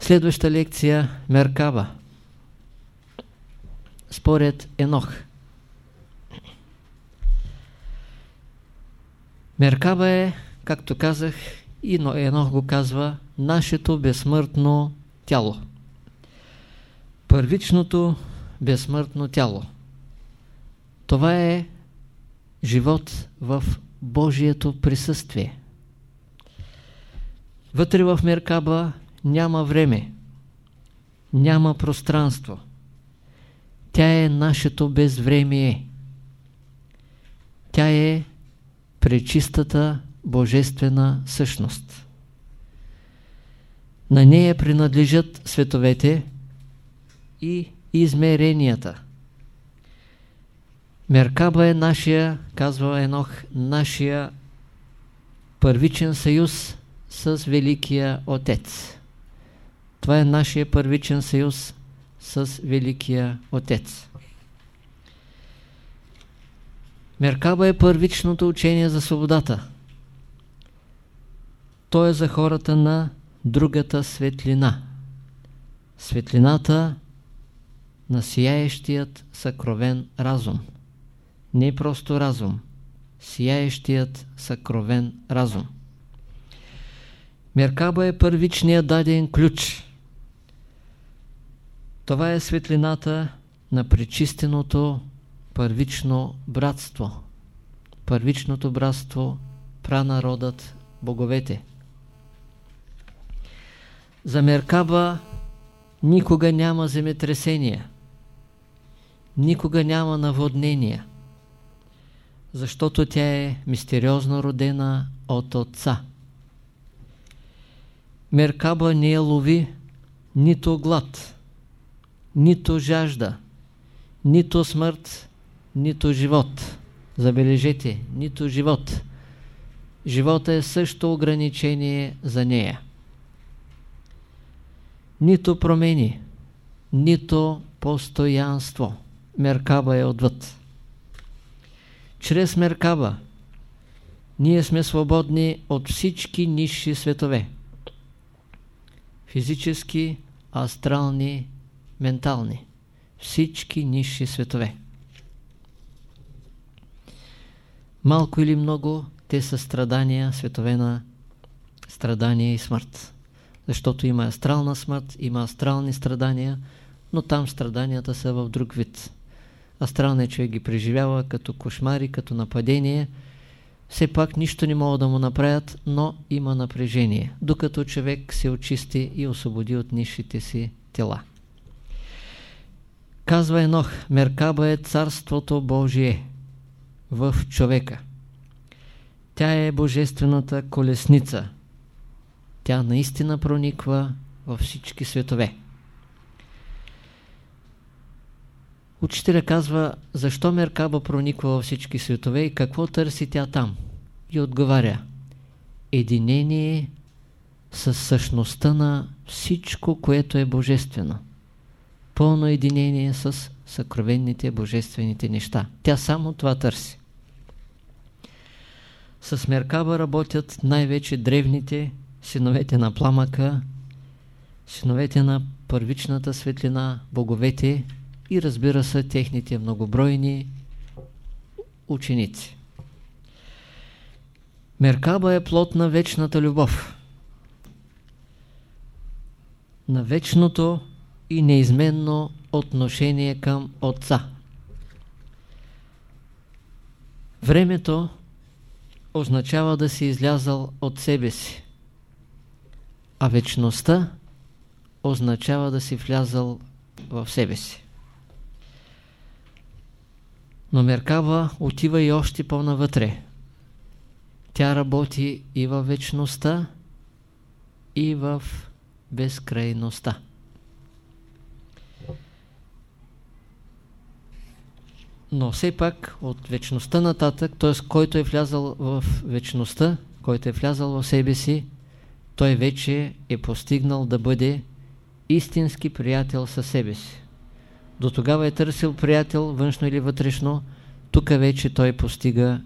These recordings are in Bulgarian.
Следваща лекция Меркаба. Според Енох. Меркаба е, както казах, и Енох го казва, нашето безсмъртно тяло. Първичното безсмъртно тяло. Това е живот в Божието присъствие. Вътре в Меркаба няма време, няма пространство. Тя е нашето безвремие. Тя е пречистата божествена същност. На нея принадлежат световете и измеренията. Меркаба е нашия, казва Енох, нашия първичен съюз с Великия Отец. Това е нашия първичен съюз с Великия Отец. Меркаба е първичното учение за свободата. То е за хората на другата светлина. Светлината на сияещият съкровен разум. Не просто разум, сияещият съкровен разум. Меркаба е първичният даден ключ. Това е светлината на пречистеното първично братство. Първичното братство пранародът боговете. За Меркаба никога няма земетресения, никога няма наводнения, защото тя е мистериозно родена от Отца. Меркаба не я лови нито глад, нито жажда, нито смърт, нито живот. Забележете, нито живот. Живота е също ограничение за нея. Нито промени, нито постоянство. Меркаба е отвъд. Чрез Меркаба ние сме свободни от всички нисши светове физически, астрални, ментални. Всички нисши светове. Малко или много те са страдания, светове на страдания и смърт. Защото има астрална смърт, има астрални страдания, но там страданията са в друг вид. Астралният човек ги преживява като кошмари, като нападение, все пак нищо не могат да му направят, но има напрежение, докато човек се очисти и освободи от нишите си тела. Казва Енох, Меркаба е царството Божие в човека. Тя е божествената колесница. Тя наистина прониква във всички светове. Учителя казва, защо Меркаба прониква във всички светове и какво търси тя там? И отговаря, единение с същността на всичко, което е божествено. Пълно единение с съкровенните божествените неща. Тя само това търси. С Меркаба работят най-вече древните синовете на пламъка, синовете на първичната светлина, боговете, и разбира се техните многобройни ученици. Меркаба е плод на вечната любов. На вечното и неизменно отношение към Отца. Времето означава да си излязал от себе си, а вечността означава да си влязал в себе си. Но Меркава отива и още по-навътре. Тя работи и във вечността, и в безкрайността. Но все пак от вечността нататък, т.е. който е влязал в вечността, който е влязал в себе си, той вече е постигнал да бъде истински приятел със себе си. До тогава е търсил приятел, външно или вътрешно. Тук вече той постига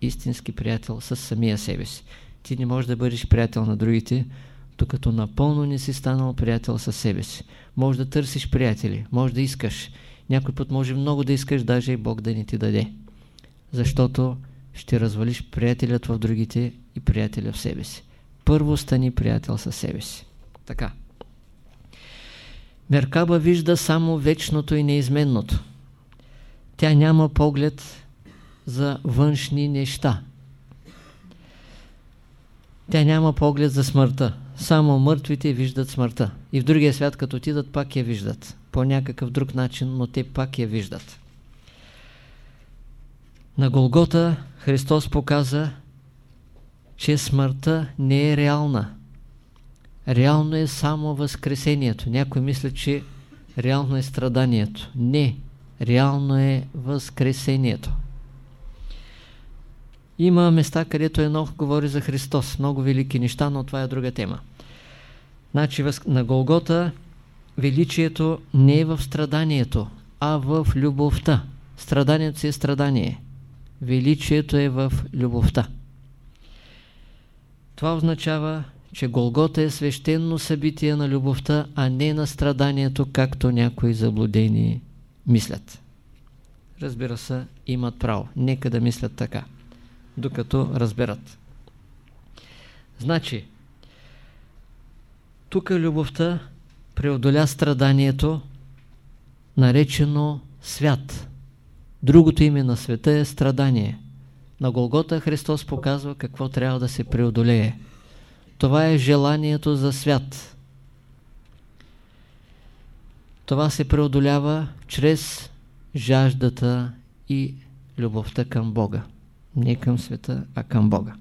истински приятел с самия себе си. Ти не можеш да бъдеш приятел на другите, докато напълно не си станал приятел със себе си. Може да търсиш приятели, може да искаш. Някой път може много да искаш, даже и Бог да не ти даде. Защото ще развалиш приятелят в другите и приятеля в себе си. Първо стани приятел със себе си. Така. Меркаба вижда само вечното и неизменното. Тя няма поглед за външни неща. Тя няма поглед за смъртта. Само мъртвите виждат смъртта. И в другия свят, като отидат, пак я виждат. По някакъв друг начин, но те пак я виждат. На Голгота Христос показа, че смъртта не е реална. Реално е само възкресението. Някой мисля, че реално е страданието. Не. Реално е възкресението. Има места, където Енох говори за Христос. Много велики неща, но това е друга тема. Значи на Голгота величието не е в страданието, а в любовта. Страданието си е страдание. Величието е в любовта. Това означава, че Голгота е свещено събитие на любовта, а не на страданието, както някои заблудени мислят. Разбира се, имат право. Нека да мислят така докато разберат. Значи, тук любовта преодоля страданието, наречено свят. Другото име на света е страдание. На Голгота Христос показва какво трябва да се преодолее. Това е желанието за свят. Това се преодолява чрез жаждата и любовта към Бога не към света, а към Бога.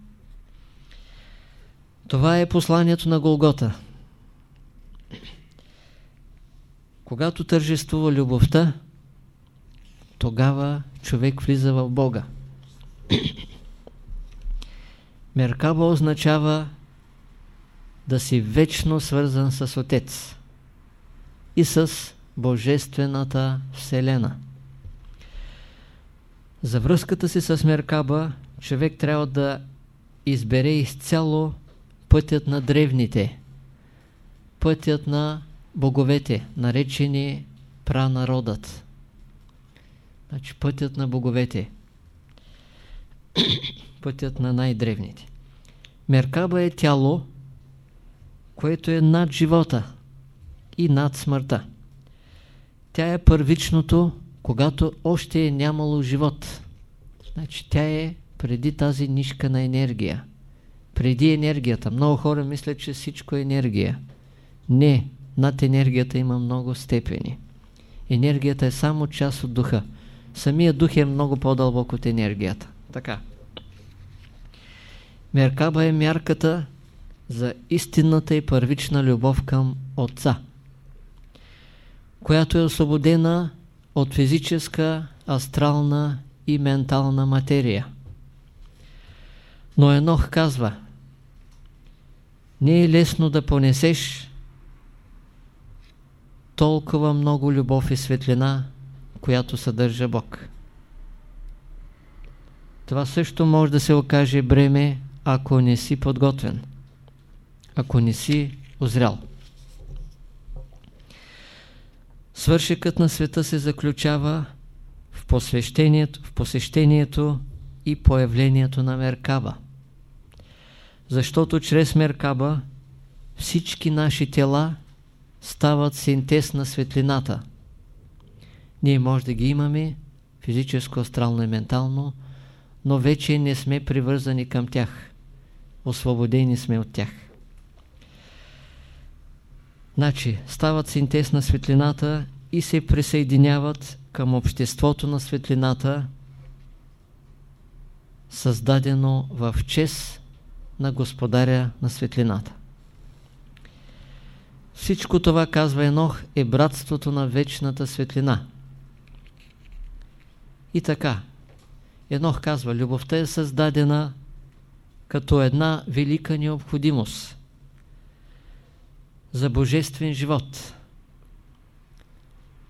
Това е посланието на Голгота. Когато тържествува любовта, тогава човек влиза в Бога. Меркаба означава да си вечно свързан с Отец и с Божествената Вселена. За връзката си с Меркаба човек трябва да избере изцяло пътят на древните, пътят на боговете, наречени пранародът. Значи пътят на боговете, пътят на най-древните. Меркаба е тяло, което е над живота и над смъртта. Тя е първичното когато още е нямало живот. Значи тя е преди тази нишка на енергия. Преди енергията. Много хора мислят, че всичко е енергия. Не, над енергията има много степени. Енергията е само част от духа. Самия дух е много по-дълбок от енергията. Така. Меркаба е мярката за истинната и първична любов към Отца, която е освободена от физическа, астрална и ментална материя. Но Енох казва, не е лесно да понесеш толкова много любов и светлина, която съдържа Бог. Това също може да се окаже бреме, ако не си подготвен, ако не си озрял. Свършекът на света се заключава в посещението, в посещението и появлението на Меркаба. Защото чрез Меркаба всички наши тела стават синтез на светлината. Ние може да ги имаме физическо, астрално и ментално, но вече не сме привързани към тях. Освободени сме от тях. Значи, стават синтез на светлината и се присъединяват към обществото на светлината, създадено в чест на Господаря на светлината. Всичко това, казва Енох, е братството на вечната светлина. И така, Енох казва, любовта е създадена като една велика необходимост – за божествен живот.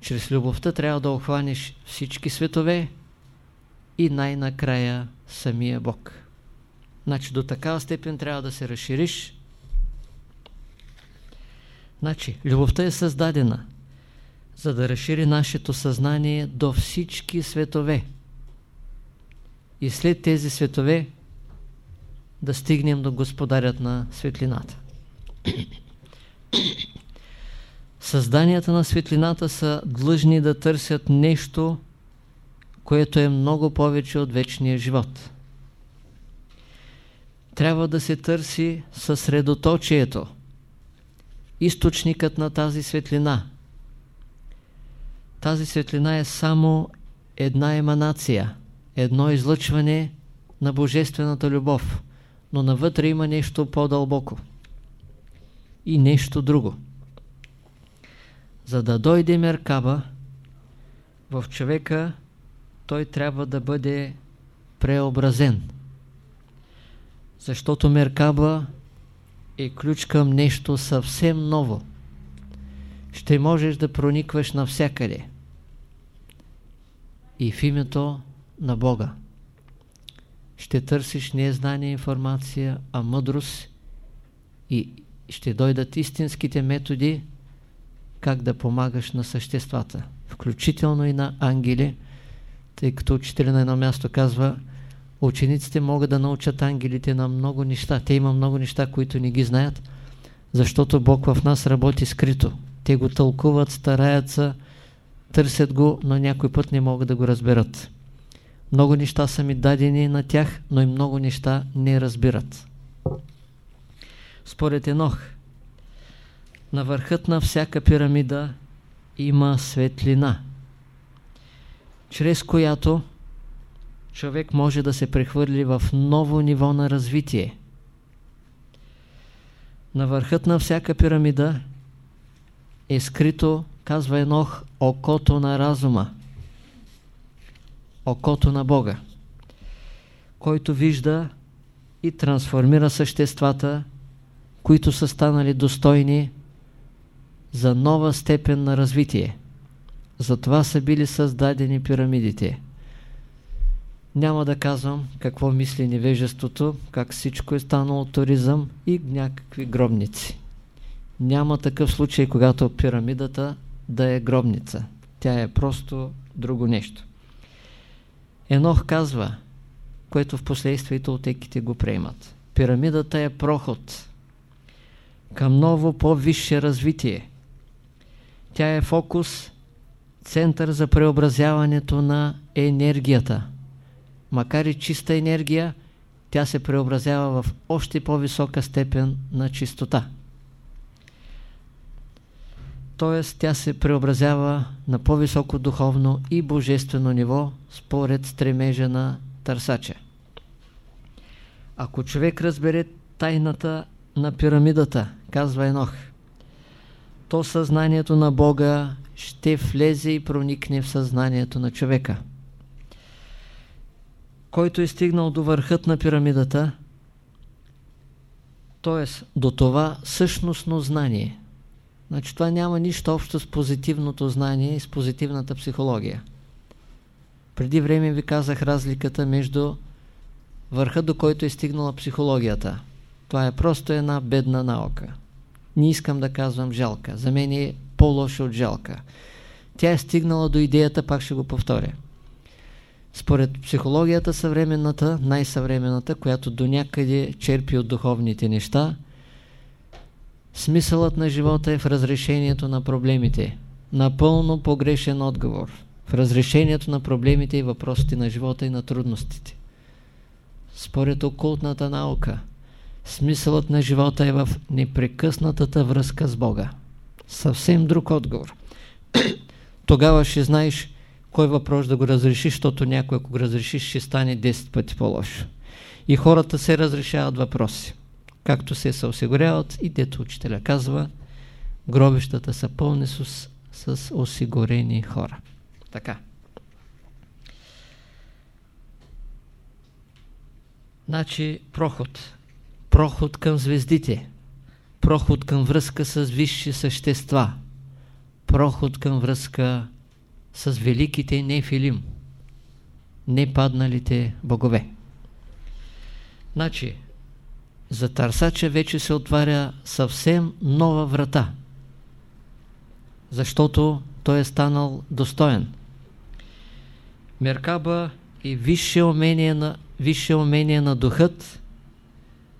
Чрез любовта трябва да охванеш всички светове и най-накрая самия Бог. Значи до такава степен трябва да се разшириш, Значи, любовта е създадена, за да разшири нашето съзнание до всички светове. И след тези светове да стигнем до господарят на светлината. Създанията на светлината са длъжни да търсят нещо, което е много повече от вечния живот. Трябва да се търси съсредоточието, източникът на тази светлина. Тази светлина е само една еманация, едно излъчване на Божествената любов, но навътре има нещо по-дълбоко и нещо друго. За да дойде Меркаба, в човека той трябва да бъде преобразен. Защото Меркаба е ключ към нещо съвсем ново. Ще можеш да проникваш навсякъде. И в името на Бога. Ще търсиш не знание информация, а мъдрост и ще дойдат истинските методи как да помагаш на съществата, включително и на ангели, тъй като учителя на едно място казва, учениците могат да научат ангелите на много неща. Те има много неща, които не ги знаят, защото Бог в нас работи скрито. Те го тълкуват, стараят се, търсят го, но някой път не могат да го разберат. Много неща са ми дадени на тях, но и много неща не разбират. Според Енох, на върхът на всяка пирамида има светлина, чрез която човек може да се прехвърли в ново ниво на развитие. На върхът на всяка пирамида е скрито, казва Енох, окото на разума, окото на Бога, който вижда и трансформира съществата, които са станали достойни за нова степен на развитие. Затова са били създадени пирамидите. Няма да казвам какво мисли невежеството, как всичко е станало туризъм и някакви гробници. Няма такъв случай, когато пирамидата да е гробница. Тя е просто друго нещо. Енох казва, което в последствие толтеките го приемат. Пирамидата е проход към ново по-висше развитие. Тя е фокус, център за преобразяването на енергията. Макар и чиста енергия, тя се преобразява в още по-висока степен на чистота. Тоест, тя се преобразява на по-високо духовно и божествено ниво според стремежа на търсача. Ако човек разбере тайната на пирамидата, казва Енох, то съзнанието на Бога ще влезе и проникне в съзнанието на човека. Който е стигнал до върхът на пирамидата, т.е. до това същностно знание. Значи това няма нищо общо с позитивното знание и с позитивната психология. Преди време ви казах разликата между върха, до който е стигнала психологията. Това е просто една бедна наука не искам да казвам жалка. За мен е по-лошо от жалка. Тя е стигнала до идеята, пак ще го повторя. Според психологията съвременната, най-съвременната, която до някъде черпи от духовните неща, смисълът на живота е в разрешението на проблемите. Напълно погрешен отговор. В разрешението на проблемите и въпросите на живота и на трудностите. Според окултната наука, Смисълът на живота е в непрекъснатата връзка с Бога. Съвсем друг отговор. Тогава ще знаеш кой въпрос да го разрешиш, защото някой, ако го разрешиш, ще стане 10 пъти по-лошо. И хората се разрешават въпроси. Както се се осигуряват и дето учителя казва, гробищата са пълни с, с осигурени хора. Така. Значи, проход проход към звездите, проход към връзка с висши същества, проход към връзка с великите нефилим, непадналите богове. Значи, за търсача вече се отваря съвсем нова врата. защото той е станал достоен. Меркаба и висше умение на, висше умение на духът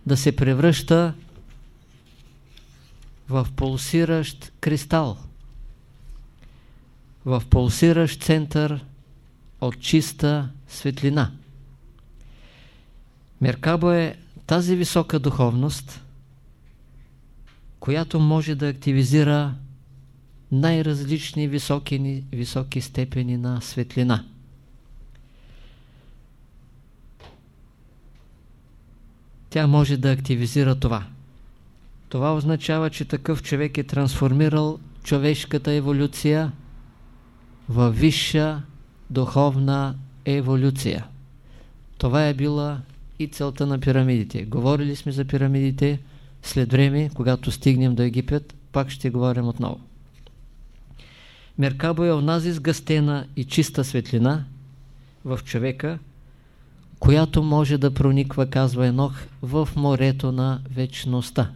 да се превръща в пулсиращ кристал, в пулсиращ център от чиста светлина. Меркаба е тази висока духовност, която може да активизира най-различни високи, високи степени на светлина. Тя може да активизира това. Това означава, че такъв човек е трансформирал човешката еволюция в висша духовна еволюция. Това е била и целта на пирамидите. Говорили сме за пирамидите, след време, когато стигнем до Египет, пак ще говорим отново. Меркабо е онази сгъстена и чиста светлина в човека, която може да прониква, казва Енох, в морето на вечността.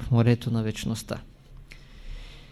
В морето на вечността.